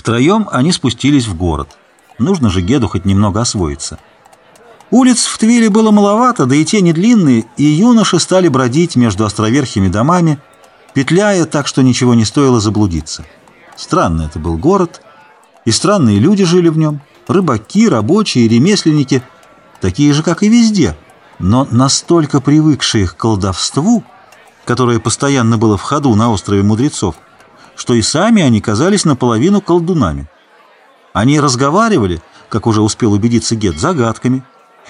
Втроем они спустились в город. Нужно же Геду хоть немного освоиться. Улиц в Твиле было маловато, да и те не длинные, и юноши стали бродить между островерхими домами, петляя так, что ничего не стоило заблудиться. Странный это был город, и странные люди жили в нем. Рыбаки, рабочие, ремесленники, такие же, как и везде, но настолько привыкшие к колдовству, которое постоянно было в ходу на острове мудрецов, что и сами они казались наполовину колдунами. Они разговаривали, как уже успел убедиться Гет, загадками,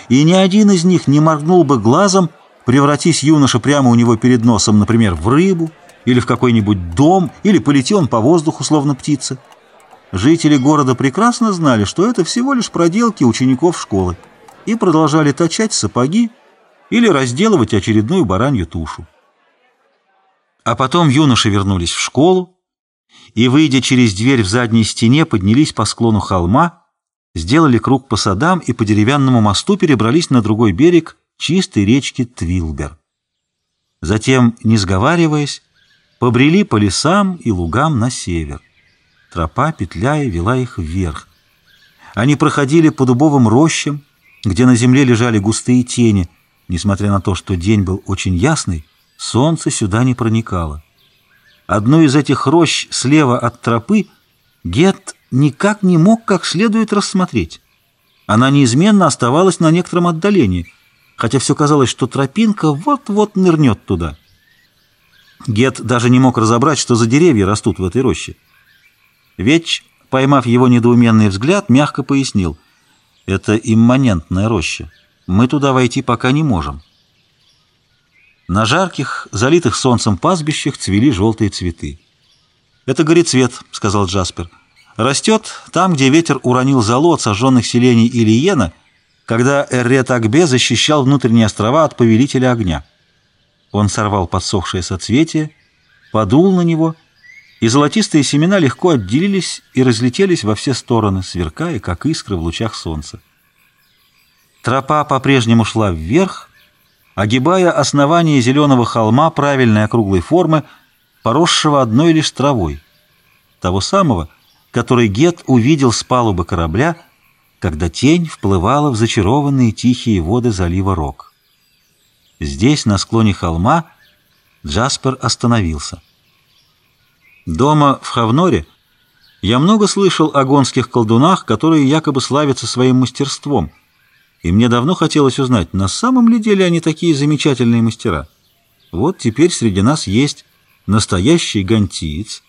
и ни один из них не моргнул бы глазом, превратись юноша прямо у него перед носом, например, в рыбу, или в какой-нибудь дом, или полети он по воздуху, словно птица. Жители города прекрасно знали, что это всего лишь проделки учеников школы, и продолжали точать сапоги или разделывать очередную баранью тушу. А потом юноши вернулись в школу, и, выйдя через дверь в задней стене, поднялись по склону холма, сделали круг по садам и по деревянному мосту перебрались на другой берег чистой речки Твилбер. Затем, не сговариваясь, побрели по лесам и лугам на север. Тропа, петляя, вела их вверх. Они проходили по дубовым рощам, где на земле лежали густые тени. Несмотря на то, что день был очень ясный, солнце сюда не проникало. Одну из этих рощ слева от тропы Гет никак не мог как следует рассмотреть. Она неизменно оставалась на некотором отдалении, хотя все казалось, что тропинка вот-вот нырнет туда. Гет даже не мог разобрать, что за деревья растут в этой роще. Веч, поймав его недоуменный взгляд, мягко пояснил. «Это имманентная роща. Мы туда войти пока не можем». На жарких, залитых солнцем пастбищах цвели желтые цветы. «Это горецвет», — сказал Джаспер. «Растет там, где ветер уронил золу от сожженных селений Ильена, когда Эррет Акбе защищал внутренние острова от повелителя огня». Он сорвал подсохшее соцветие, подул на него, и золотистые семена легко отделились и разлетелись во все стороны, сверкая, как искры в лучах солнца. Тропа по-прежнему шла вверх, огибая основание зеленого холма правильной округлой формы, поросшего одной лишь травой, того самого, который Гет увидел с палубы корабля, когда тень вплывала в зачарованные тихие воды залива Рок. Здесь, на склоне холма, Джаспер остановился. Дома в Хавноре я много слышал о гонских колдунах, которые якобы славятся своим мастерством — и мне давно хотелось узнать, на самом ли деле они такие замечательные мастера. Вот теперь среди нас есть настоящий гантиец,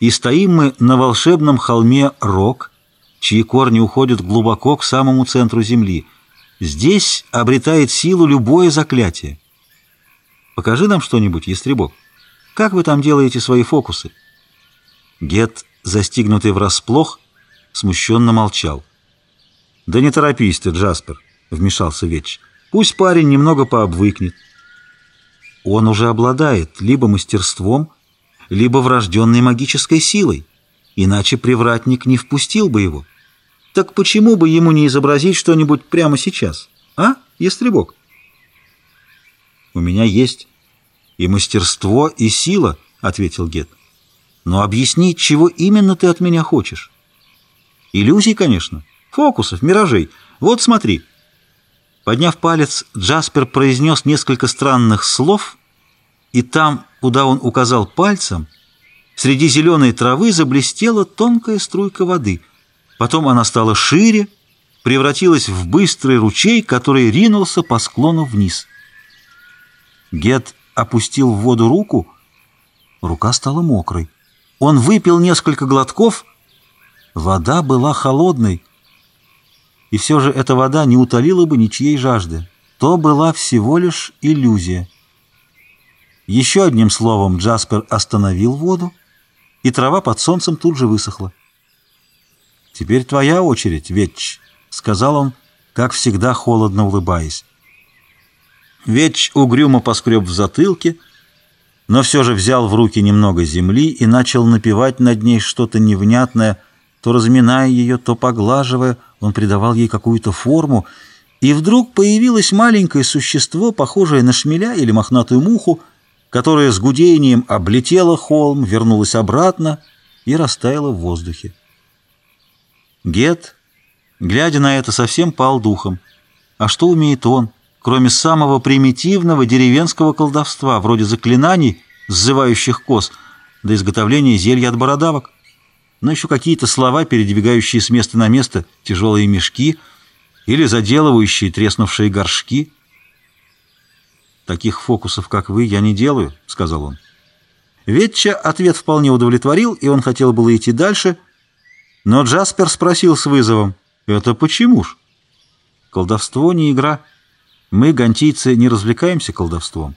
и стоим мы на волшебном холме Рок, чьи корни уходят глубоко к самому центру земли. Здесь обретает силу любое заклятие. Покажи нам что-нибудь, ястребок. Как вы там делаете свои фокусы? Гет, застигнутый врасплох, смущенно молчал. «Да не торопись ты, Джаспер. — вмешался Веч. «Пусть парень немного пообвыкнет. Он уже обладает либо мастерством, либо врожденной магической силой, иначе привратник не впустил бы его. Так почему бы ему не изобразить что-нибудь прямо сейчас, а, ястребок?» «У меня есть и мастерство, и сила», — ответил Гет. «Но объясни, чего именно ты от меня хочешь?» «Иллюзий, конечно, фокусов, миражей. Вот смотри». Подняв палец, Джаспер произнес несколько странных слов, и там, куда он указал пальцем, среди зеленой травы заблестела тонкая струйка воды. Потом она стала шире, превратилась в быстрый ручей, который ринулся по склону вниз. Гет опустил в воду руку, рука стала мокрой. Он выпил несколько глотков, вода была холодной, и все же эта вода не утолила бы ничьей жажды. То была всего лишь иллюзия. Еще одним словом Джаспер остановил воду, и трава под солнцем тут же высохла. «Теперь твоя очередь, Ветч», — сказал он, как всегда холодно улыбаясь. Ветч угрюмо поскреб в затылке, но все же взял в руки немного земли и начал напевать над ней что-то невнятное, то разминая ее, то поглаживая, он придавал ей какую-то форму, и вдруг появилось маленькое существо, похожее на шмеля или мохнатую муху, которая с гудением облетела холм, вернулась обратно и растаяла в воздухе. Гет, глядя на это, совсем пал духом. А что умеет он, кроме самого примитивного деревенского колдовства, вроде заклинаний, сзывающих коз, до изготовления зелья от бородавок? Но еще какие-то слова, передвигающие с места на место тяжелые мешки или заделывающие треснувшие горшки. «Таких фокусов, как вы, я не делаю», — сказал он. Ветча ответ вполне удовлетворил, и он хотел было идти дальше, но Джаспер спросил с вызовом, «Это почему ж?» «Колдовство не игра. Мы, гантийцы, не развлекаемся колдовством.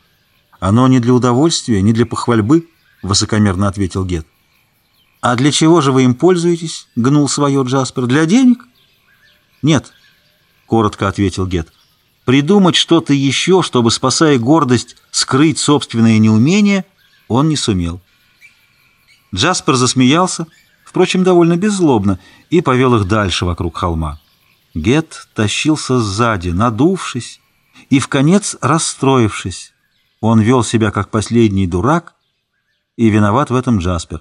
Оно не для удовольствия, не для похвальбы», — высокомерно ответил Гет. «А для чего же вы им пользуетесь?» — гнул свое Джаспер. «Для денег?» «Нет», — коротко ответил Гет. «Придумать что-то еще, чтобы, спасая гордость, скрыть собственное неумение — он не сумел. Джаспер засмеялся, впрочем, довольно беззлобно, и повел их дальше вокруг холма. Гет тащился сзади, надувшись и, в конец, расстроившись. Он вел себя как последний дурак, и виноват в этом Джаспер.